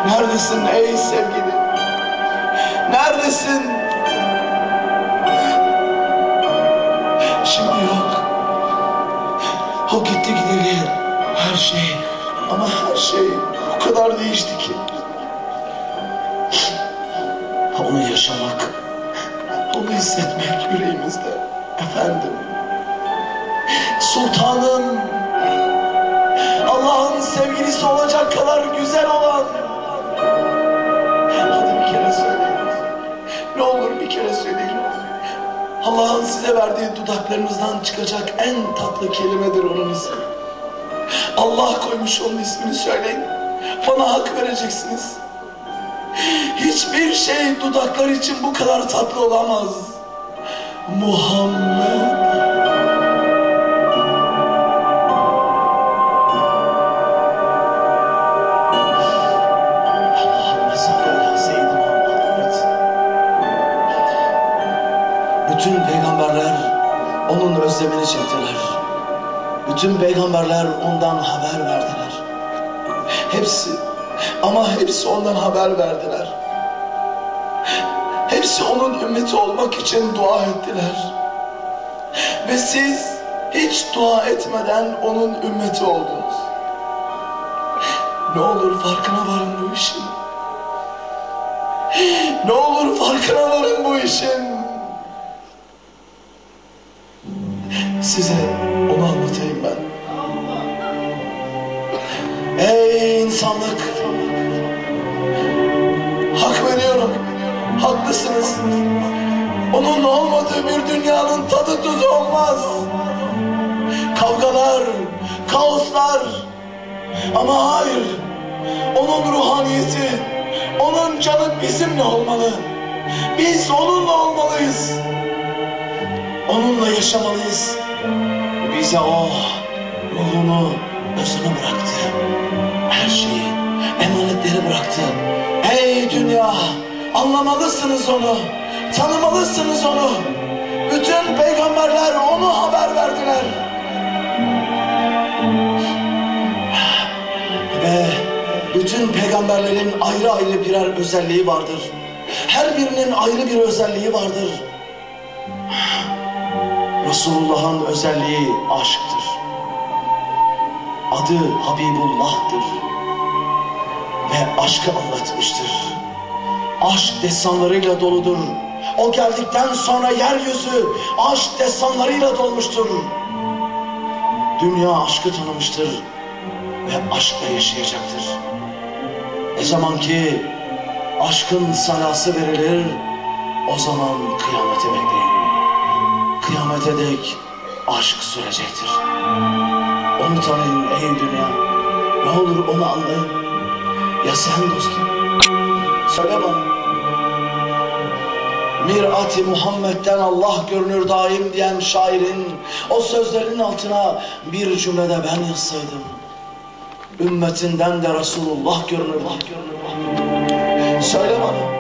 Neredesin ey sevgili? Neredesin? Şimdi yok. O gitti gideli her şey ama her şey o kadar değişti ki. Onu yaşamak, onu hissetmek yüreğimizde. Efendim, sultanım, Allah'ın sevgilisi olacak kadar güzel olan. Hadi bir kere söyleyin. Ne olur bir kere söyleyin. Allah'ın size verdiği dudaklarınızdan çıkacak en tatlı kelimedir onun ismi. Allah koymuş onun ismini söyleyin. Bana hak vereceksiniz. Hiçbir şey dudaklar için bu kadar tatlı olamaz. Muhammed. Bütün peygamberler ondan haber verdiler. Hepsi ama hepsi ondan haber verdiler. Hepsi onun ümmeti olmak için dua ettiler. Ve siz hiç dua etmeden onun ümmeti oldunuz. Ne olur farkına varın bu işin. Ne olur farkına varın bu işin. Size dünyanın tadı tuzu olmaz. Kavgalar, kaoslar. Ama hayır. Onun ruhaniyeti, onun canı bizimle olmalı. Biz onunla olmalıyız. Onunla yaşamalıyız. Bize o ruhunu, özünü bıraktı. Her şeyi, emanetleri bıraktı. Ey dünya, anlamalısınız onu, tanımalısınız onu. Bütün peygamberler onu haber verdiler. Ve bütün peygamberlerin ayrı ayrı birer özelliği vardır. Her birinin ayrı bir özelliği vardır. Resulullah'ın özelliği aşktır. Adı Habibullah'tır. Ve aşkı anlatmıştır. Aşk destanlarıyla doludur. O geldikten sonra yeryüzü aşk destanlarıyla dolmuştur. Dünya aşkı tanımıştır ve aşkla yaşayacaktır. Ne zaman ki aşkın salası verilir, o zaman kıyamete bekleyin. Kıyamete dek aşk sürecektir. Onu tanıyın ey dünya. Ne olur onu anlayın. Ya sen dostum? Söyle bana. Mirat-i Muhammed'den Allah görünür daim diyen şairin o sözlerinin altına bir cümlede ben yazsaydım. Ümmetinden de Resulullah görünür. Allah görünür. Söyle bana.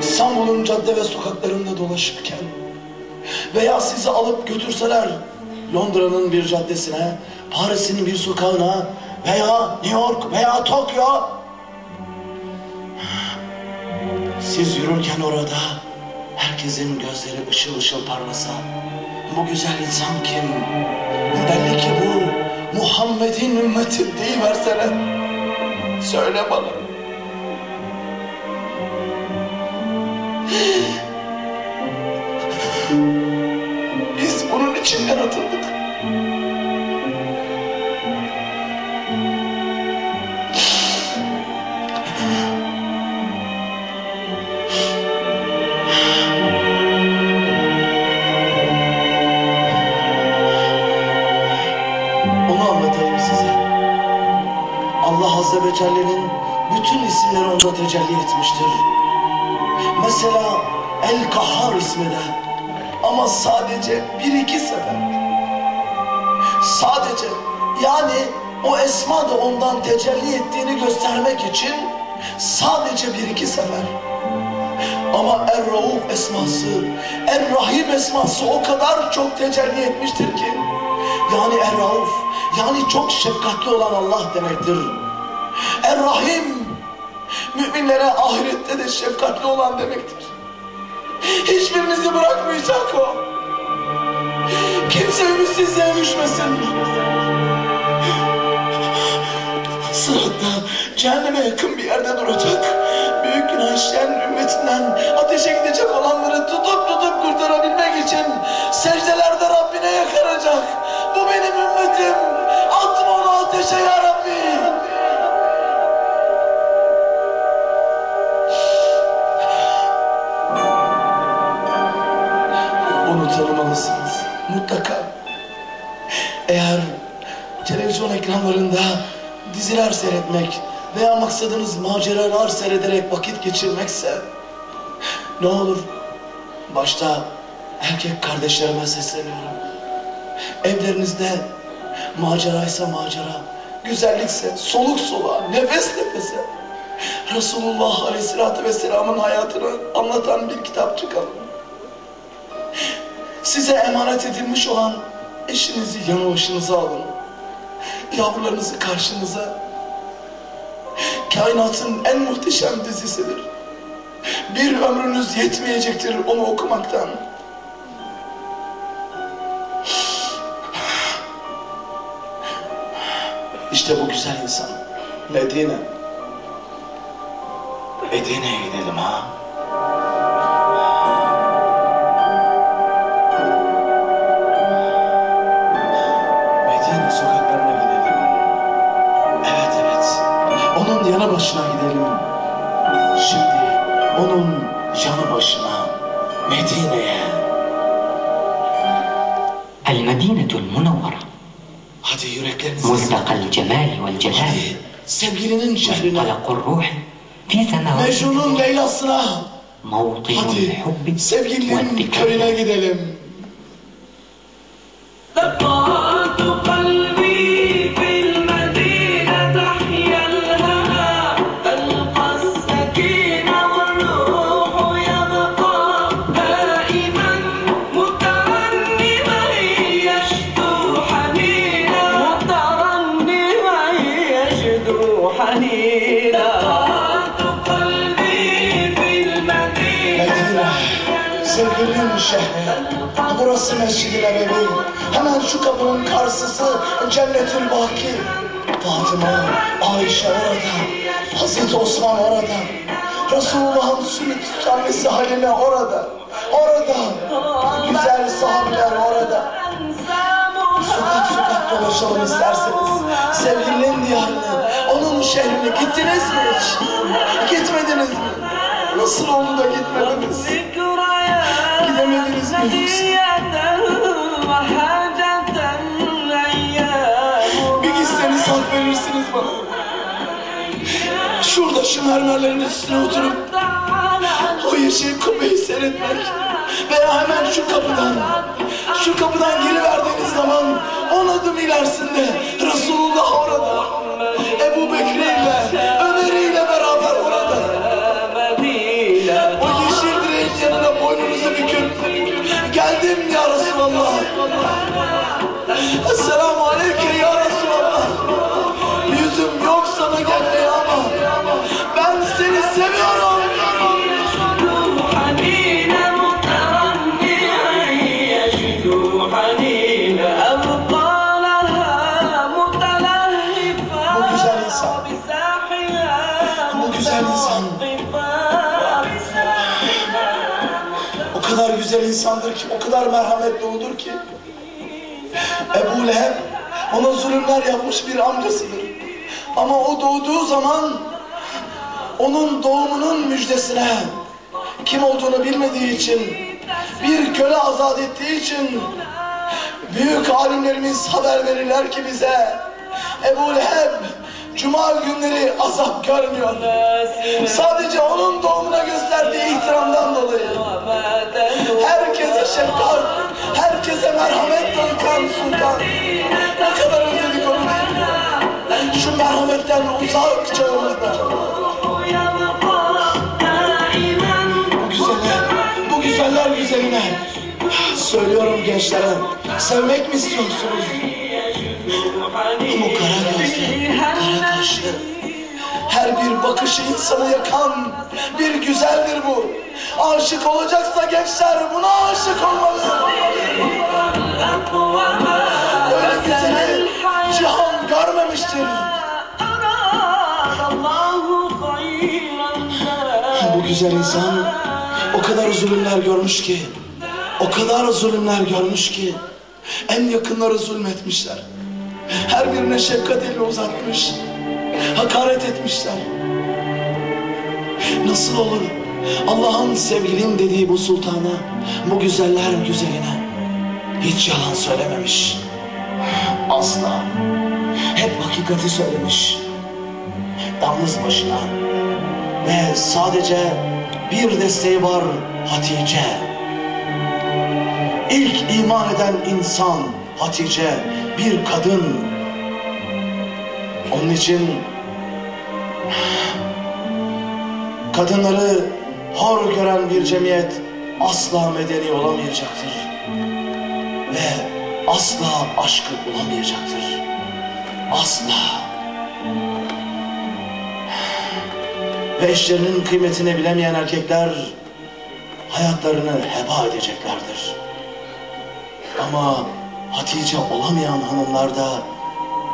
İstanbul'un cadde ve sokaklarında dolaşırken veya sizi alıp götürseler Londra'nın bir caddesine, Paris'in bir sokağına veya New York veya Tokyo siz yürürken orada herkesin gözleri ışıl ışıl parlasa bu güzel insan kim? Belli ki bu Muhammed'in ümmeti deyiversene. Söyle bana. Biz bunun için yaratıldık. Bir iki sefer. Sadece yani o esma da ondan tecelli ettiğini göstermek için sadece bir iki sefer. Ama Er-Rauf esması, Er-Rahim esması o kadar çok tecelli etmiştir ki. Yani Er-Rauf, yani çok şefkatli olan Allah demektir. Er-Rahim, müminlere ahirette de şefkatli olan demektir. Hiçbirinizi bırakmayacak o. Kimse ümitsizliğe düşmesin. Sıratta cehenneme yakın bir yerde duracak. Büyük günah işleyen ümmetinden ateşe gidecek olanları tutup tutup kurtarabilmek için secdelerde Rabbine yakaracak. Bu benim ümmetim. Atma onu ateşe ya Rabbi. Mutlaka eğer televizyon ekranlarında diziler seyretmek veya maksadınız maceralar seyrederek vakit geçirmekse ne olur başta erkek kardeşlerime sesleniyorum. Evlerinizde maceraysa macera, güzellikse soluk soluğa, nefes nefese Resulullah Aleyhisselatü Vesselam'ın hayatını anlatan bir kitap çıkalım. Size emanet edilmiş olan eşinizi yanı başınıza alın. Yavrularınızı karşınıza. Kainatın en muhteşem dizisidir. Bir ömrünüz yetmeyecektir onu okumaktan. İşte bu güzel insan. Medine. Medine'ye gidelim ha. Onun yanı başına Medine'ye. المدينة المنورة Hadi yüreklerinizi ملتقى الجمال والجلال Hadi sevgilinin şehrine. منطلق الروح في سماوات Mecnun'un Leyla'sına. موطن Hadi الحب sevgilinin köyüne والذكر gidelim. Cennetül Baki. Fatıma, Ayşe orada. Hazreti Osman orada. Resulullah'ın sünnet annesi Halime orada. Orada. Güzel sahabeler orada. Sokak sokak dolaşalım isterseniz. Sevgilinin diyarını, onun şehrine gittiniz mi hiç? Gitmediniz mi? Nasıl oldu da gitmediniz? Gidemediniz mi yoksa? Şurada şu mermerlerin üstüne oturup o yeşil kubbeyi seyretmek veya hemen şu kapıdan şu kapıdan giriverdiğiniz zaman on adım ilerisinde Resulullah orada insandır ki, o kadar merhamet doludur ki. Ebu Leheb ona zulümler yapmış bir amcasıdır. Ama o doğduğu zaman onun doğumunun müjdesine kim olduğunu bilmediği için bir köle azat ettiği için büyük alimlerimiz haber verirler ki bize Ebu Leheb Cuma günleri azap görmüyor. Sadece onun doğumuna gösterdiği ihtiramdan dolayı. Herkese şefkat, herkese merhamet dolukan sultan. Ne kadar özledik onu? Şu merhametten uzak çağımızda. Bu güzeller, bu güzeller güzeline. Söylüyorum gençlere, sevmek mi istiyorsunuz? Ama kara gözlü, kaşlı. Her bir bakışı insanı yakan bir güzeldir bu. Aşık olacaksa gençler buna aşık olmalı. Öyle güzeli cihan görmemiştir. Bu güzel insan o kadar zulümler görmüş ki, o kadar zulümler görmüş ki, en yakınları zulmetmişler. Her birine şefkat elini uzatmış, hakaret etmişler. Nasıl olur Allah'ın sevgilim dediği bu sultana, bu güzeller güzeline Hiç yalan söylememiş. Asla. Hep hakikati söylemiş. Yalnız başına. Ve sadece bir desteği var Hatice. İlk iman eden insan Hatice. Bir kadın. Onun için kadınları hor gören bir cemiyet asla medeni olamayacaktır. Ve asla aşkı bulamayacaktır. Asla. Ve eşlerinin kıymetini bilemeyen erkekler hayatlarını heba edeceklerdir. Ama Hatice olamayan hanımlar da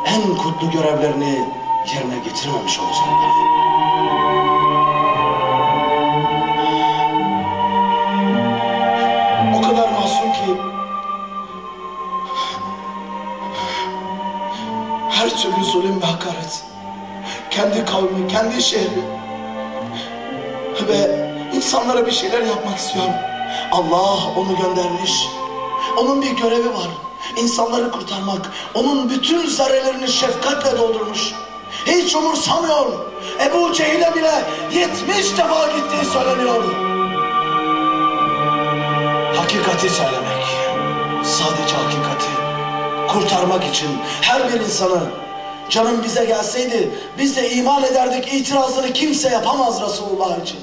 en kutlu görevlerini yerine getirmemiş olacaklar. O kadar masum ki her türlü zulüm ve hakaret kendi kavmi, kendi şehri ve insanlara bir şeyler yapmak istiyor. Allah onu göndermiş. Onun bir görevi var. İnsanları kurtarmak. Onun bütün zerrelerini şefkatle doldurmuş. Hiç umursamıyor. Ebu Cehil'e bile 70 defa gittiği söyleniyor. Hakikati söylemek. Sadece hakikati. Kurtarmak için her bir insanı canım bize gelseydi biz de iman ederdik itirazını kimse yapamaz Resulullah için.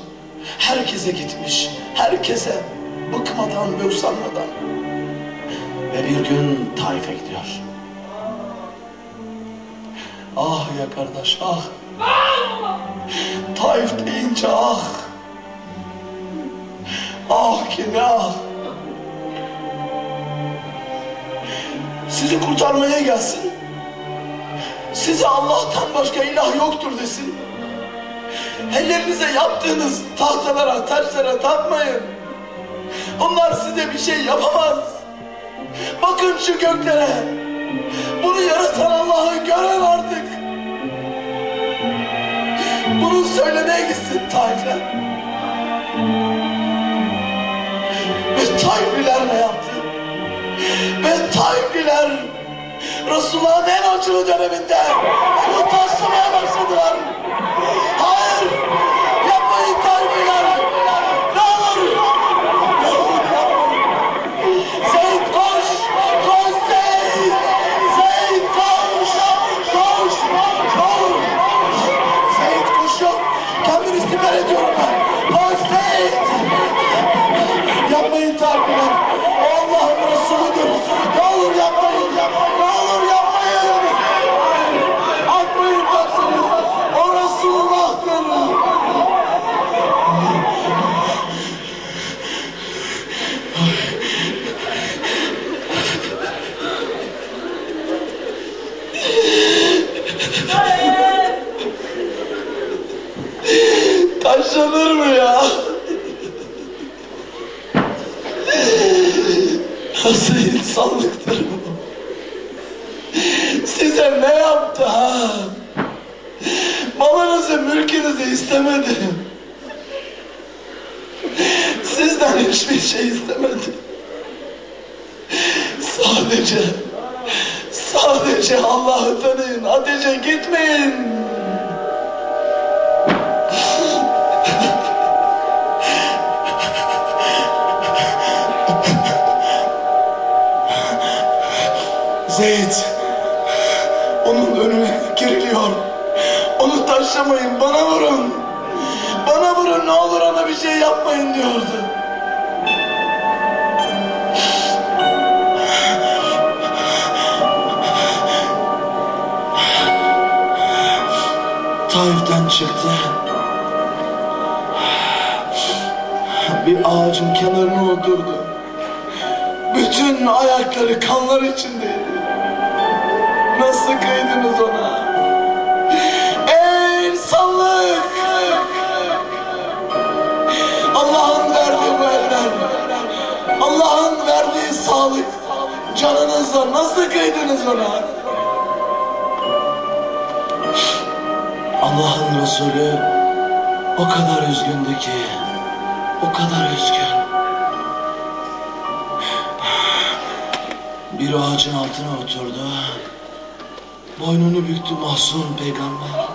Herkese gitmiş. Herkese bıkmadan ve usanmadan. Ve bir gün Taif'e gidiyor. Ah ya kardeş ah. Taif deyince ah. Ah ki ne ah. Sizi kurtarmaya gelsin. Size Allah'tan başka ilah yoktur desin. Ellerinize yaptığınız tahtalara, taşlara tapmayın. Onlar size bir şey yapamaz. Bakın şu göklere. Bunu yaratan Allah'ı görün artık. Bunu söylemeye gitsin Taif'e. Ve Taifliler ne yaptı? Ve Taifliler Resulullah'ın en acılı döneminde onu taşlamaya başladılar. Hayır! Yapmayın Taifliler! Ne olur! Ne olur yapmayın! Zeyd koş! Koş Zeyd! Zeyd koş! Koş! Koş! Zeyd koşuyor! Kendini siper ediyorum ben! Koş Zeyd! Yapmayın Taifliler! O Allah'ın Resulüdür! Ne olur yapmayın! Ne olur yapmayın! Atmayın taşları! O Resulullah'tır! Taşlanır mı ya? Nasıl insanlıktır bu? Size ne yaptı ha? Malınızı, mülkünüzü istemedi. Sizden hiçbir şey istemedi. Sadece, sadece Allah'ı tanıyın, ateşe gitmeyin. Zeyd, onun önüne giriliyor. Onu taşlamayın, bana vurun. Bana vurun, ne olur ona bir şey yapmayın diyordu. Taif'ten çıktı. Bir ağacın kenarına oturdu. Bütün ayakları kanlar içindeydi. Nasıl kıydınız ona? Sağlık, canınızla nasıl kıydınız ona? Allah'ın Resulü o kadar üzgündü ki, o kadar üzgün. Bir ağacın altına oturdu. Boynunu büktü mahzun peygamber.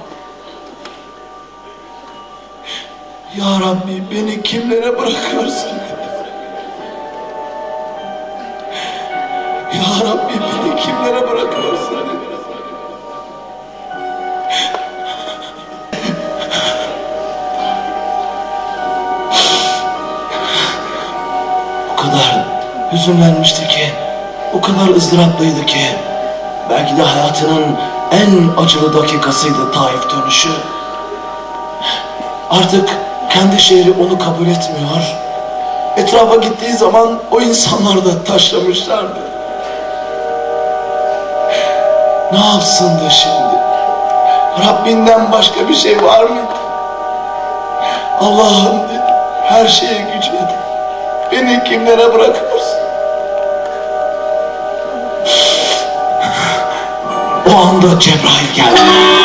Ya Rabbi beni kimlere bırakıyorsun? Kimlere bırakıyorsun? O kadar hüzünlenmişti ki, o kadar ızdıraplıydı ki, belki de hayatının en acılı dakikasıydı Taif dönüşü. Artık kendi şehri onu kabul etmiyor. Etrafa gittiği zaman o insanlar da taşlamışlardı. Ne yapsın da şimdi? Rabbinden başka bir şey var mıydı? Allah'ım dedi, her şeye gücü yeter. Beni kimlere bırakıyorsun? O anda Cebrail geldi.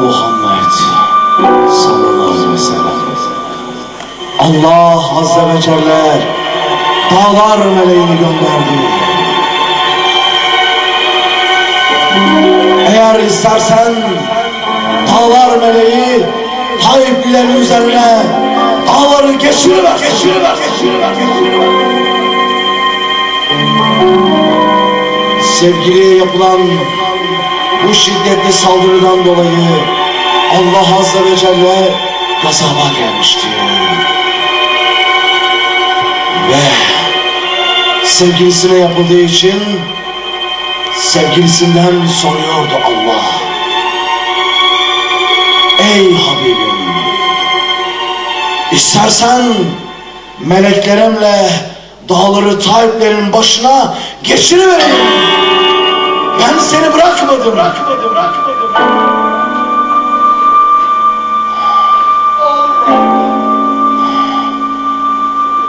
Muhammed sallallahu aleyhi ve sellem Allah azze ve celle dağlar meleğini gönderdi. Eğer istersen dağlar meleği Tayyiplerin üzerine dağları geçiriver, geçiriver, geçiriver, geçiriver. Sevgiliye yapılan bu şiddetli saldırıdan dolayı Allah Azze ve Celle gazaba gelmişti. Ve sevgilisine yapıldığı için sevgilisinden soruyordu Allah. Ey Habibim! İstersen meleklerimle dağları Tayyiplerin başına geçirivereyim. Ben seni bırakmadım. bırakmadım, bırakmadım.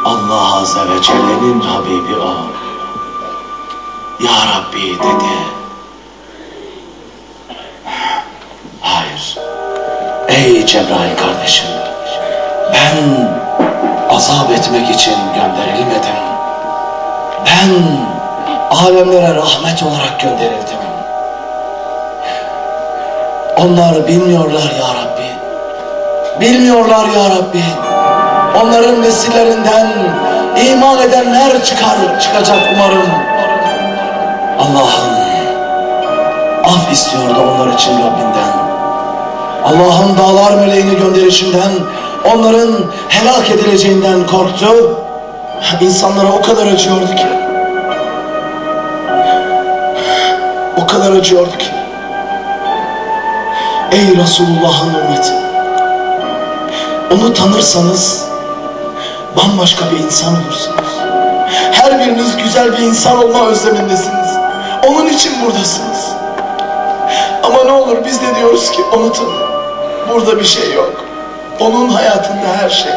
Allah Azze ve Celle'nin Habibi o. Ya Rabbi dedi. Hayır. Ey Cebrail kardeşim. Ben azap etmek için gönderilmedim. Ben alemlere rahmet olarak gönderildim. Onlar bilmiyorlar ya Rabbi. Bilmiyorlar ya Rabbi. Onların nesillerinden iman edenler çıkar, çıkacak umarım. Allah'ım af istiyordu onlar için Rabbinden. Allah'ın dağlar meleğini gönderişinden, onların helak edileceğinden korktu. İnsanlara o kadar acıyordu ki. Kadar acıyordu ki. Ey Resulullah'ın ümmeti. Onu tanırsanız bambaşka bir insan olursunuz. Her biriniz güzel bir insan olma özlemindesiniz. Onun için buradasınız. Ama ne olur biz de diyoruz ki unutun. Burada bir şey yok. Onun hayatında her şey.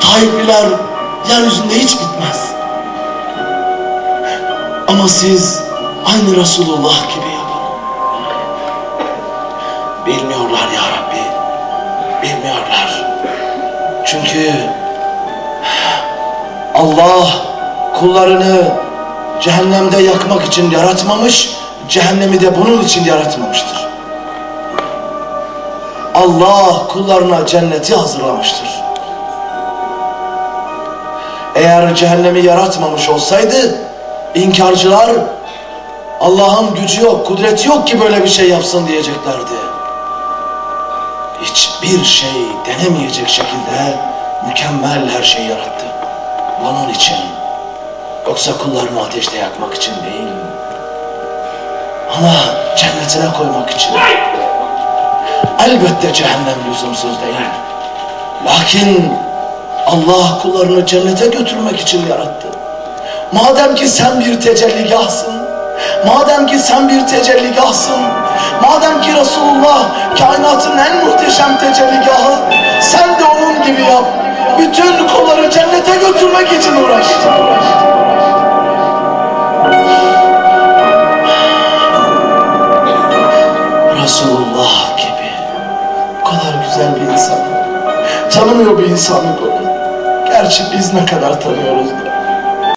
Tayyipler yeryüzünde hiç bitmez. Ama siz aynı Resulullah gibi yapın. Bilmiyorlar ya Rabbi. Bilmiyorlar. Çünkü Allah kullarını cehennemde yakmak için yaratmamış, cehennemi de bunun için yaratmamıştır. Allah kullarına cenneti hazırlamıştır. Eğer cehennemi yaratmamış olsaydı, inkarcılar Allah'ın gücü yok, kudreti yok ki böyle bir şey yapsın diyeceklerdi. Hiçbir şey denemeyecek şekilde mükemmel her şeyi yarattı. Bunun için. Yoksa kullarını ateşte yakmak için değil. Ama cennetine koymak için. Elbette cehennem lüzumsuz değil. Lakin Allah kullarını cennete götürmek için yarattı. Madem ki sen bir tecelligahsın, Madem ki sen bir tecelligahsın, madem ki Resulullah kainatın en muhteşem tecelligahı, sen de onun gibi yap. Bütün kulları cennete götürmek için uğraş. Resulullah gibi. O kadar güzel bir insan. Tanımıyor bir insanlık onu. Gerçi biz ne kadar tanıyoruz.